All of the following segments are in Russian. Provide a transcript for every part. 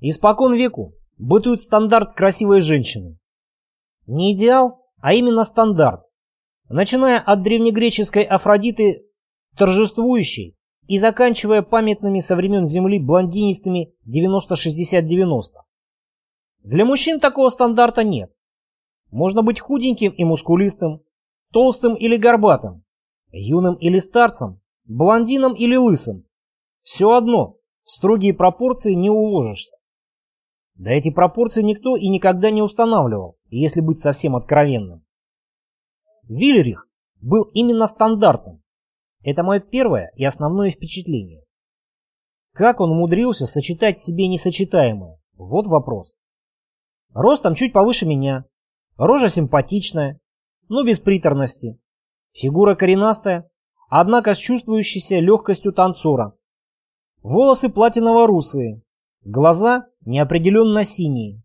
Испокон веку бытует стандарт красивой женщины. Не идеал, а именно стандарт, начиная от древнегреческой Афродиты, торжествующей, и заканчивая памятными со времен Земли блондинистыми 90-60-90. Для мужчин такого стандарта нет. Можно быть худеньким и мускулистым, толстым или горбатым, юным или старцем, блондином или лысым. Все одно, в строгие пропорции не уложишься. Да эти пропорции никто и никогда не устанавливал, если быть совсем откровенным. Вильрих был именно стандартным. Это мое первое и основное впечатление. Как он умудрился сочетать в себе несочетаемое? Вот вопрос. Ростом чуть повыше меня, рожа симпатичная, но без приторности, фигура коренастая, однако с чувствующейся легкостью танцора. Волосы платиново-русые, глаза неопределенно синие.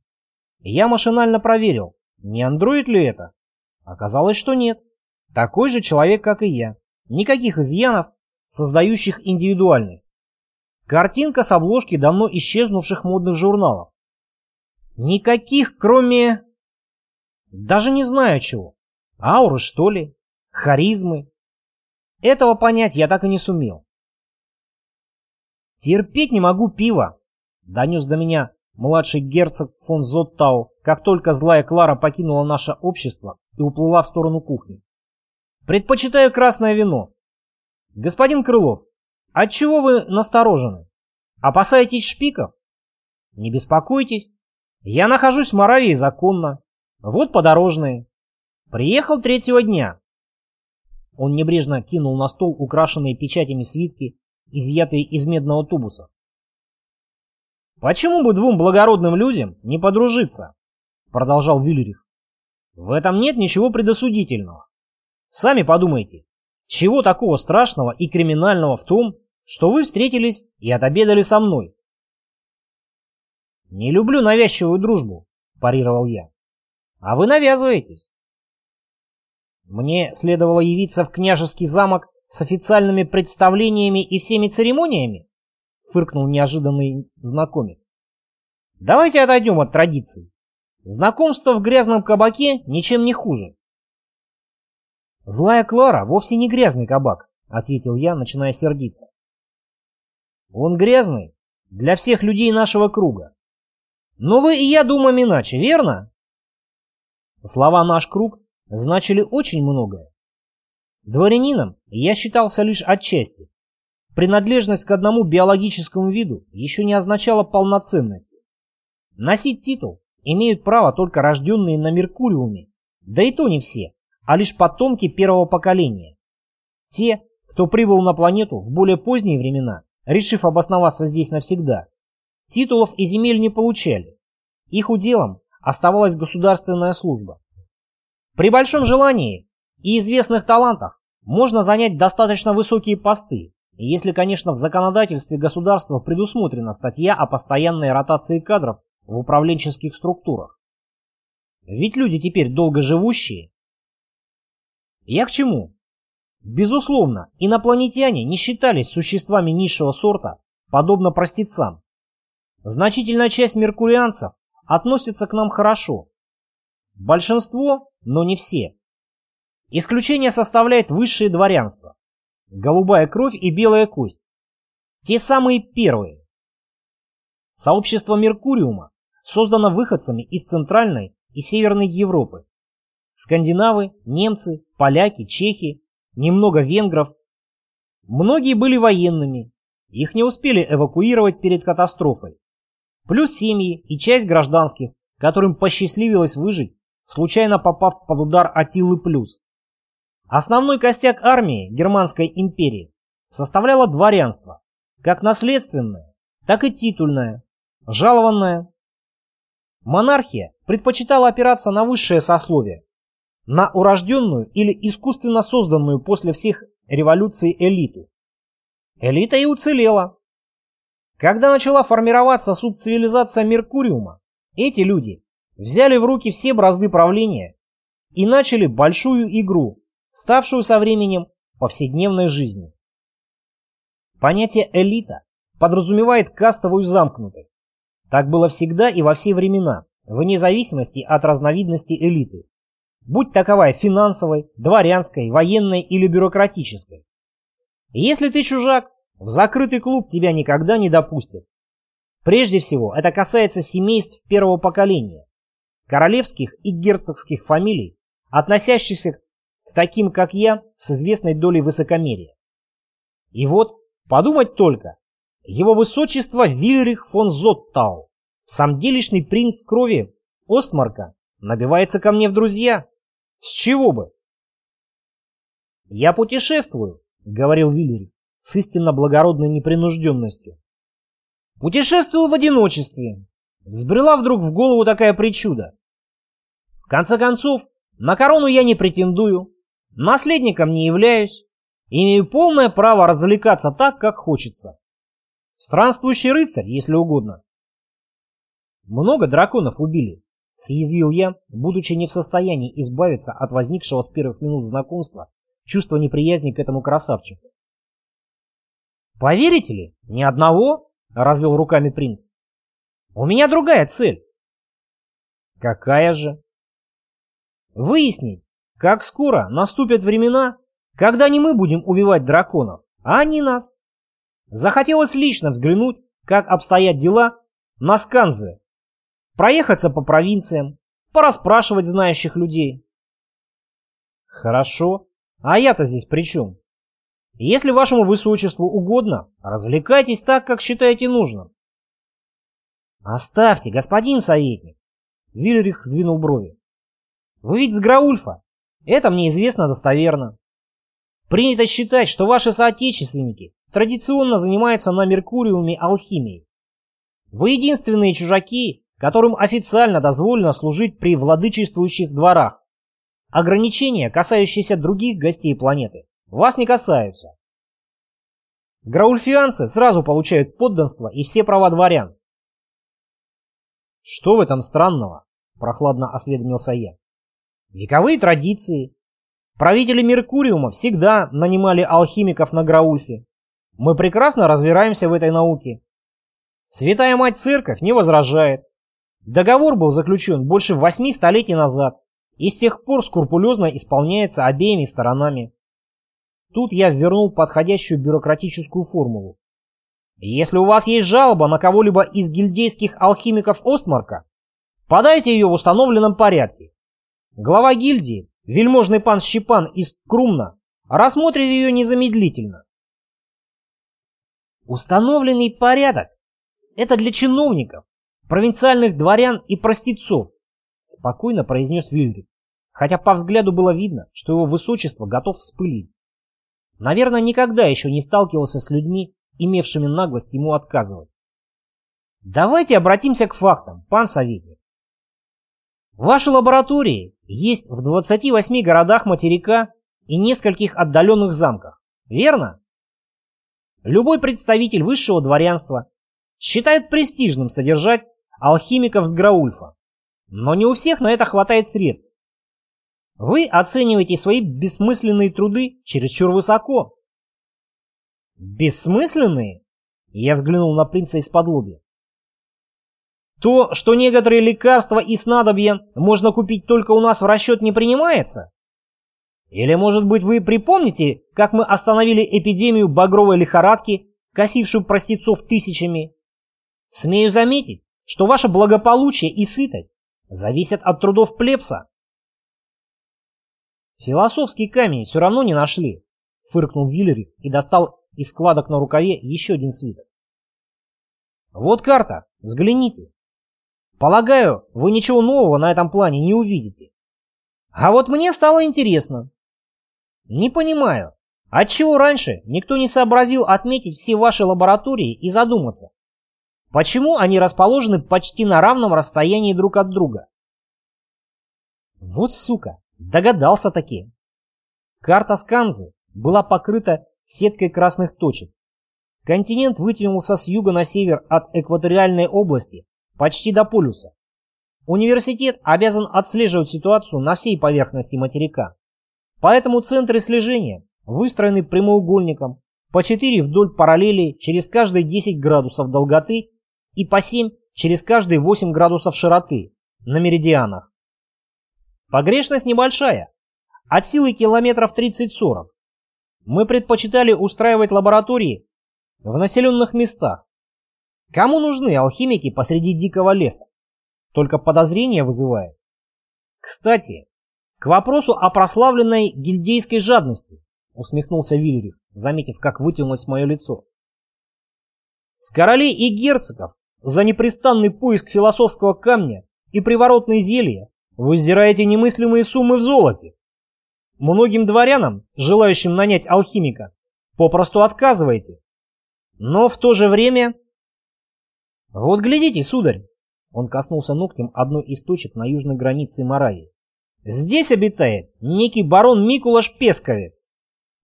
Я машинально проверил, не андроид ли это. Оказалось, что нет. Такой же человек, как и я. Никаких изъянов, создающих индивидуальность. Картинка с обложки давно исчезнувших модных журналов. Никаких, кроме... Даже не знаю чего. Ауры, что ли? Харизмы? Этого понять я так и не сумел. Терпеть не могу пива, донес до меня младший герцог фон Зоттау, как только злая Клара покинула наше общество и уплыла в сторону кухни. Предпочитаю красное вино. Господин Крылов, отчего вы насторожены? Опасаетесь шпиков? Не беспокойтесь. Я нахожусь в Моравии законно. Вот подорожные. Приехал третьего дня. Он небрежно кинул на стол украшенные печатями свитки, изъятые из медного тубуса. «Почему бы двум благородным людям не подружиться?» Продолжал Вильрих. «В этом нет ничего предосудительного. Сами подумайте, чего такого страшного и криминального в том, что вы встретились и отобедали со мной?» «Не люблю навязчивую дружбу», – парировал я. «А вы навязываетесь. Мне следовало явиться в княжеский замок с официальными представлениями и всеми церемониями? Фыркнул неожиданный знакомец. Давайте отойдем от традиций. Знакомство в грязном кабаке ничем не хуже. Злая Клара вовсе не грязный кабак, ответил я, начиная сердиться. Он грязный для всех людей нашего круга. Но вы и я думаем иначе, верно? Слова «наш круг» значили очень многое. Дворянином я считался лишь отчасти. Принадлежность к одному биологическому виду еще не означала полноценности. Носить титул имеют право только рожденные на Меркуриуме, да и то не все, а лишь потомки первого поколения. Те, кто прибыл на планету в более поздние времена, решив обосноваться здесь навсегда, титулов и земель не получали. Их уделом оставалась государственная служба. При большом желании и известных талантах можно занять достаточно высокие посты, если, конечно, в законодательстве государства предусмотрена статья о постоянной ротации кадров в управленческих структурах. Ведь люди теперь долго живущие. Я к чему? Безусловно, инопланетяне не считались существами низшего сорта, подобно простецам. Значительная часть меркурианцев относится к нам хорошо. Большинство но не все. Исключение составляет высшее дворянство. Голубая кровь и белая кость. Те самые первые. Сообщество Меркуриума создано выходцами из Центральной и Северной Европы. Скандинавы, немцы, поляки, чехи, немного венгров. Многие были военными, их не успели эвакуировать перед катастрофой. Плюс семьи и часть гражданских, которым посчастливилось выжить случайно попав под удар Атилы Плюс. Основной костяк армии Германской империи составляло дворянство, как наследственное, так и титульное, жалованное. Монархия предпочитала опираться на высшее сословие, на урожденную или искусственно созданную после всех революций элиту. Элита и уцелела. Когда начала формироваться субцивилизация Меркуриума, эти люди взяли в руки все бразды правления и начали большую игру, ставшую со временем повседневной жизнью. Понятие «элита» подразумевает кастовую замкнутость. Так было всегда и во все времена, вне зависимости от разновидности элиты. Будь таковая финансовой, дворянской, военной или бюрократической. Если ты чужак, в закрытый клуб тебя никогда не допустят. Прежде всего, это касается семейств первого поколения, королевских и герцогских фамилий, относящихся к таким, как я, с известной долей высокомерия. И вот, подумать только, его высочество Вильрих фон Зоттау, самделишный принц крови Остмарка, набивается ко мне в друзья. С чего бы? «Я путешествую», — говорил Вильрих с истинно благородной непринужденностью. «Путешествую в одиночестве». Взбрела вдруг в голову такая причуда. В конце концов, на корону я не претендую, наследником не являюсь, имею полное право развлекаться так, как хочется. Странствующий рыцарь, если угодно. Много драконов убили, съязвил я, будучи не в состоянии избавиться от возникшего с первых минут знакомства чувства неприязни к этому красавчику. «Поверите ли, ни одного?» — развел руками принц. «У меня другая цель». «Какая же?» «Выяснить, как скоро наступят времена, когда не мы будем убивать драконов, а они нас. Захотелось лично взглянуть, как обстоят дела на Сканзе, проехаться по провинциям, пораспрашивать знающих людей». «Хорошо. А я-то здесь при чем?» Если вашему высочеству угодно, развлекайтесь так, как считаете нужным. Оставьте, господин советник. Вильрих сдвинул брови. Вы ведь с Граульфа. Это мне известно достоверно. Принято считать, что ваши соотечественники традиционно занимаются на Меркуриуме алхимией. Вы единственные чужаки, которым официально дозволено служить при владычествующих дворах. Ограничения, касающиеся других гостей планеты, вас не касаются. Граульфианцы сразу получают подданство и все права дворян. Что в этом странного? Прохладно осведомился я. Вековые традиции. Правители Меркуриума всегда нанимали алхимиков на Граульфе. Мы прекрасно разбираемся в этой науке. Святая Мать Церковь не возражает. Договор был заключен больше восьми столетий назад и с тех пор скрупулезно исполняется обеими сторонами. Тут я ввернул подходящую бюрократическую формулу. Если у вас есть жалоба на кого-либо из гильдейских алхимиков Остмарка, подайте ее в установленном порядке. Глава гильдии, вельможный пан Щепан из Крумна, рассмотрит ее незамедлительно. Установленный порядок – это для чиновников, провинциальных дворян и простецов, спокойно произнес Вильрик, хотя по взгляду было видно, что его высочество готов вспылить. Наверное, никогда еще не сталкивался с людьми, имевшими наглость ему отказывать. Давайте обратимся к фактам, пан советник. Ваши лаборатории есть в 28 городах материка и нескольких отдаленных замках, верно? Любой представитель высшего дворянства считает престижным содержать алхимиков с Граульфа, но не у всех на это хватает средств. Вы оцениваете свои бессмысленные труды чересчур высоко. Бессмысленные? Я взглянул на принца из-под. То, что некоторые лекарства и снадобья можно купить только у нас в расчет не принимается? Или, может быть, вы припомните, как мы остановили эпидемию багровой лихорадки, косившую простецов тысячами? Смею заметить, что ваше благополучие и сытость зависят от трудов плебса. Философский камень все равно не нашли, фыркнул Виллерик и достал из складок на рукаве еще один свиток. Вот карта, взгляните. Полагаю, вы ничего нового на этом плане не увидите. А вот мне стало интересно. Не понимаю, отчего раньше никто не сообразил отметить все ваши лаборатории и задуматься, почему они расположены почти на равном расстоянии друг от друга? Вот сука, Догадался таки. Карта Сканзы была покрыта сеткой красных точек. Континент вытянулся с юга на север от экваториальной области почти до полюса. Университет обязан отслеживать ситуацию на всей поверхности материка. Поэтому центры слежения выстроены прямоугольником, по 4 вдоль параллели через каждые 10 градусов долготы и по 7 через каждые 8 градусов широты на меридианах. Погрешность небольшая, от силы километров 30-40. Мы предпочитали устраивать лаборатории в населенных местах. Кому нужны алхимики посреди дикого леса? Только подозрения вызывает. Кстати, к вопросу о прославленной гильдейской жадности, усмехнулся Вильрих, заметив, как вытянулось мое лицо. С королей и герцогов за непрестанный поиск философского камня и приворотные зелья вы сдираете немыслимые суммы в золоте. Многим дворянам, желающим нанять алхимика, попросту отказываете. Но в то же время... Вот глядите, сударь, он коснулся ногтем одной из точек на южной границе Маравии. Здесь обитает некий барон Микулаш Песковец.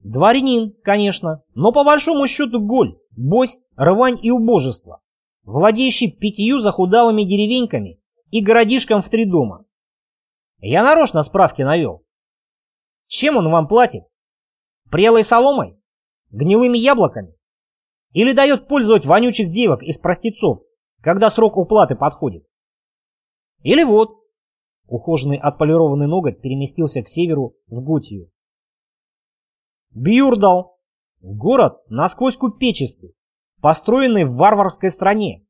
Дворянин, конечно, но по большому счету голь, бось, рвань и убожество, владеющий пятью захудалыми деревеньками и городишком в три дома. Я нарочно справки навел. Чем он вам платит? Прелой соломой? Гнилыми яблоками? Или дает пользовать вонючих девок из простецов, когда срок уплаты подходит? Или вот, ухоженный отполированный ноготь переместился к северу в Готию. Бьюрдал. Город насквозь купеческий, построенный в варварской стране.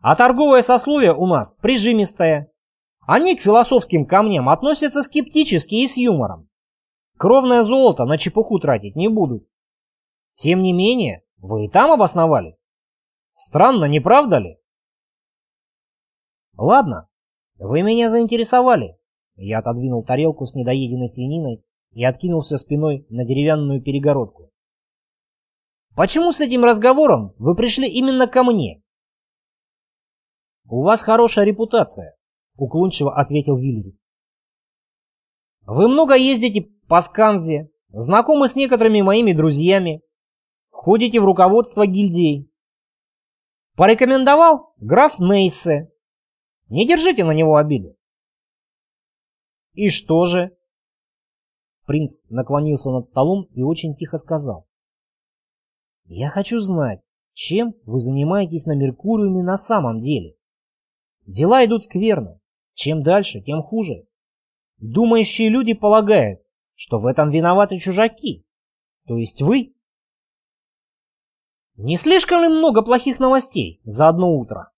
А торговое сословие у нас прижимистое. Они к философским камням относятся скептически и с юмором. Кровное золото на чепуху тратить не будут. Тем не менее, вы и там обосновались. Странно, не правда ли? Ладно, вы меня заинтересовали. Я отодвинул тарелку с недоеденной свининой и откинулся спиной на деревянную перегородку. Почему с этим разговором вы пришли именно ко мне? У вас хорошая репутация, уклончиво ответил Вильри. Вы много ездите по Сканзе, знакомы с некоторыми моими друзьями, ходите в руководство гильдией. Порекомендовал граф Нейсе. Не держите на него обиды. И что же? Принц наклонился над столом и очень тихо сказал. Я хочу знать, чем вы занимаетесь на Меркуриуме на самом деле. Дела идут скверно. Чем дальше, тем хуже. Думающие люди полагают, что в этом виноваты чужаки, то есть вы. Не слишком ли много плохих новостей за одно утро?